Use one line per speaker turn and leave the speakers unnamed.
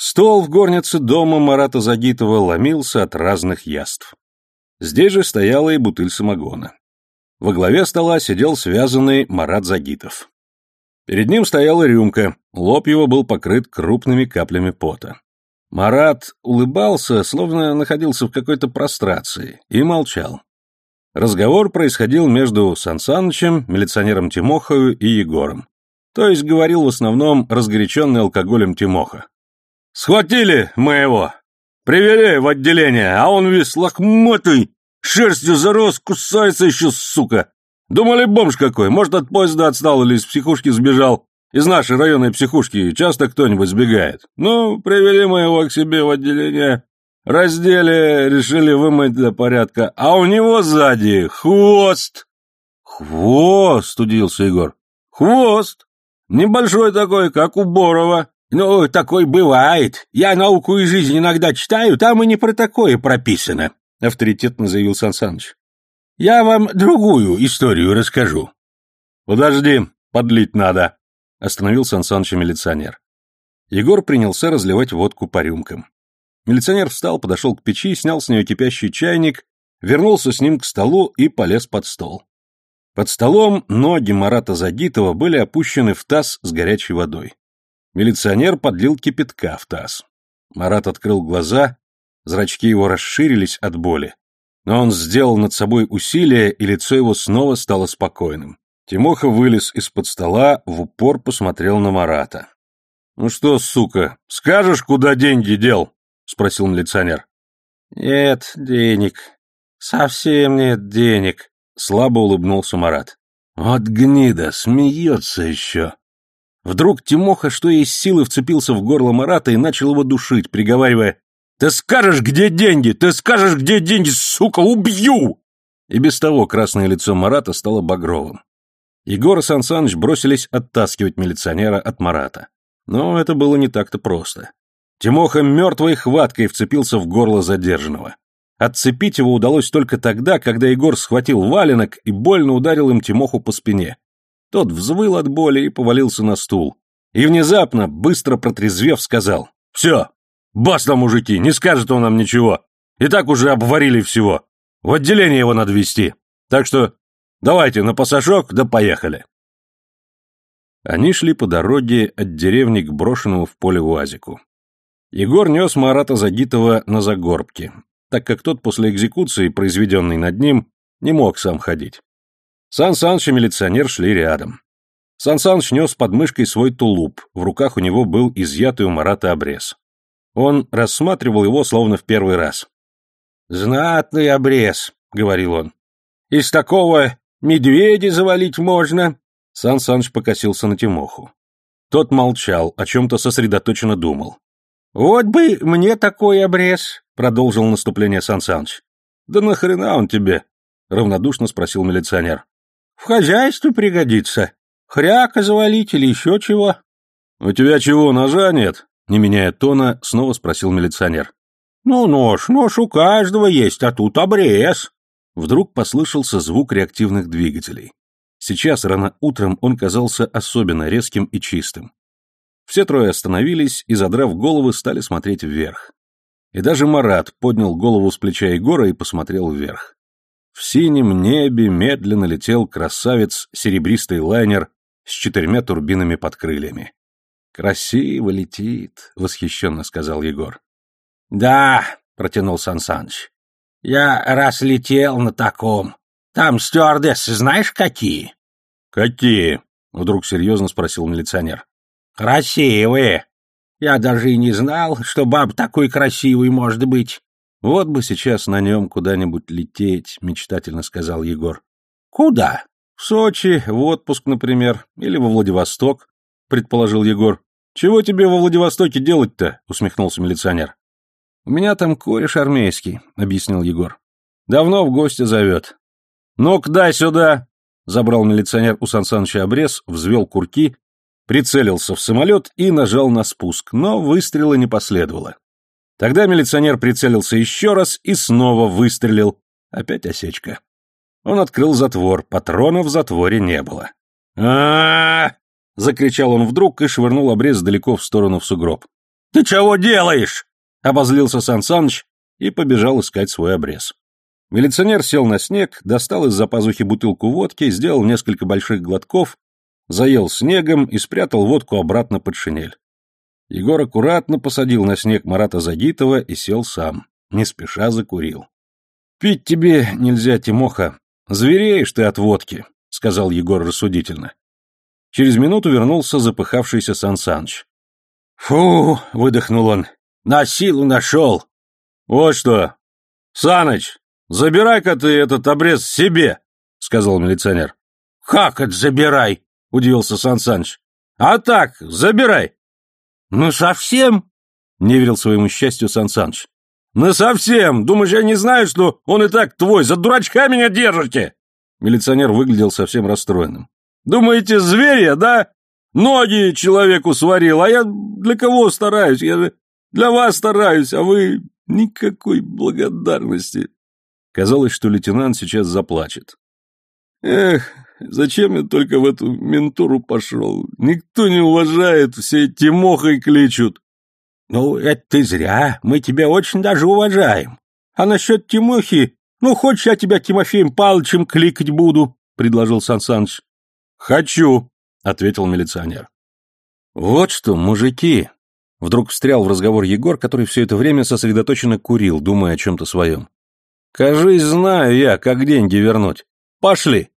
Стол в горнице дома Марата Загитова ломился от разных яств. Здесь же стояла и бутыль самогона. Во главе стола сидел связанный Марат Загитов. Перед ним стояла рюмка, лоб его был покрыт крупными каплями пота. Марат улыбался, словно находился в какой-то прострации, и молчал. Разговор происходил между Сансанычем, милиционером Тимохою и Егором. То есть говорил в основном разгоряченный алкоголем Тимоха. Схватили моего. Привели в отделение, а он весь лохматый, шерстью зарос, кусается еще, сука. Думали, бомж какой, может, от поезда отстал или из психушки сбежал. Из нашей районной психушки часто кто-нибудь сбегает. Ну, привели мы его к себе в отделение, раздели, решили вымыть для порядка, а у него сзади хвост. Хвост, удивился Егор. Хвост. Небольшой такой, как у Борова. «Ну, такой бывает. Я науку и жизнь иногда читаю, там и не про такое прописано», — авторитетно заявил Сан Саныч. «Я вам другую историю расскажу». «Подожди, подлить надо», — остановил Сан милиционер. Егор принялся разливать водку по рюмкам. Милиционер встал, подошел к печи, снял с нее кипящий чайник, вернулся с ним к столу и полез под стол. Под столом ноги Марата Загитова были опущены в таз с горячей водой. Милиционер подлил кипятка в таз. Марат открыл глаза, зрачки его расширились от боли. Но он сделал над собой усилие, и лицо его снова стало спокойным. Тимоха вылез из-под стола, в упор посмотрел на Марата. «Ну что, сука, скажешь, куда деньги дел?» — спросил милиционер. «Нет денег. Совсем нет денег», — слабо улыбнулся Марат. «Вот гнида, смеется еще», Вдруг Тимоха, что есть силы, вцепился в горло Марата и начал его душить, приговаривая «Ты скажешь, где деньги? Ты скажешь, где деньги, сука, убью!» И без того красное лицо Марата стало багровым. Егор и Сан Саныч бросились оттаскивать милиционера от Марата. Но это было не так-то просто. Тимоха мертвой хваткой вцепился в горло задержанного. Отцепить его удалось только тогда, когда Егор схватил валенок и больно ударил им Тимоху по спине. Тот взвыл от боли и повалился на стул. И внезапно, быстро протрезвев, сказал. «Все, баста, мужики, не скажет он нам ничего. И так уже обварили всего. В отделение его надо везти. Так что давайте на пасашок, да поехали». Они шли по дороге от деревни к брошенному в поле УАЗику. Егор нес Марата Загитова на загорбке, так как тот после экзекуции, произведенной над ним, не мог сам ходить. Сан Саныч и милиционер шли рядом. Сан Саныч нес под мышкой свой тулуп, в руках у него был изъятый у Марата обрез. Он рассматривал его словно в первый раз. «Знатный обрез», — говорил он. «Из такого медведя завалить можно». Сан Саныч покосился на Тимоху. Тот молчал, о чем-то сосредоточенно думал. «Вот бы мне такой обрез», — продолжил наступление Сан Саныч. «Да нахрена он тебе?» — равнодушно спросил милиционер. В хозяйстве пригодится. Хряка завалить или еще чего. — У тебя чего, ножа нет? — не меняя тона, снова спросил милиционер. — Ну, нож, нож у каждого есть, а тут обрез. Вдруг послышался звук реактивных двигателей. Сейчас, рано утром, он казался особенно резким и чистым. Все трое остановились и, задрав головы, стали смотреть вверх. И даже Марат поднял голову с плеча Егора и посмотрел вверх. В синем небе медленно летел красавец серебристый лайнер с четырьмя турбинами под крыльями. «Красиво летит», — восхищенно сказал Егор. «Да», — протянул Сан Саныч, — «я раз летел на таком. Там стюардессы знаешь какие?» «Какие?» — вдруг серьезно спросил милиционер. «Красивые. Я даже и не знал, что баб такой красивый может быть. «Вот бы сейчас на нем куда-нибудь лететь», — мечтательно сказал Егор. «Куда?» «В Сочи, в отпуск, например, или во Владивосток», — предположил Егор. «Чего тебе во Владивостоке делать-то?» — усмехнулся милиционер. «У меня там кореш армейский», — объяснил Егор. «Давно в гости зовет». «Ну-ка, дай сюда!» — забрал милиционер у Сан обрез, взвел курки, прицелился в самолет и нажал на спуск, но выстрела не последовало. Тогда милиционер прицелился еще раз и снова выстрелил. Опять осечка. Он открыл затвор, патронов в затворе не было. а закричал он вдруг и швырнул обрез далеко в сторону в сугроб.
Ты чего делаешь?
Обозлился Сан Саныч и побежал искать свой обрез. Милиционер сел на снег, достал из-за пазухи бутылку водки, сделал несколько больших глотков, заел снегом и спрятал водку обратно под шинель. Егор аккуратно посадил на снег Марата Загитова и сел сам, не спеша закурил. «Пить тебе нельзя, Тимоха. Звереешь ты от водки», — сказал Егор рассудительно. Через минуту вернулся запыхавшийся Сан Саныч.
«Фу!» — выдохнул он. «На силу нашел!»
«Вот что! Саныч, забирай-ка ты этот обрез себе!» — сказал милиционер.
«Как это забирай?»
— удивился Сан Саныч. «А так, забирай!»
«Ну совсем?»
— не верил своему счастью Сан Саныч. «Ну совсем! Думаешь, я не знаю, что он и так твой? За дурачка меня держите!» Милиционер выглядел совсем расстроенным. «Думаете, зверь я, да? Ноги человеку сварил, а я для кого стараюсь? Я для вас стараюсь, а вы никакой благодарности!» Казалось, что лейтенант сейчас заплачет. «Эх, зачем я только в эту ментуру пошел? Никто не уважает, все Тимохой кличут.
«Ну, это ты зря, мы тебя очень даже уважаем. А насчет Тимохи, ну, хочешь, я тебя Тимофеем Павловичем кликать буду?» — предложил Сан Саныч.
«Хочу», — ответил милиционер. «Вот что, мужики!» — вдруг встрял в разговор Егор, который все это время сосредоточенно курил, думая о чем-то своем. «Кажись, знаю я, как деньги вернуть. Пошли!»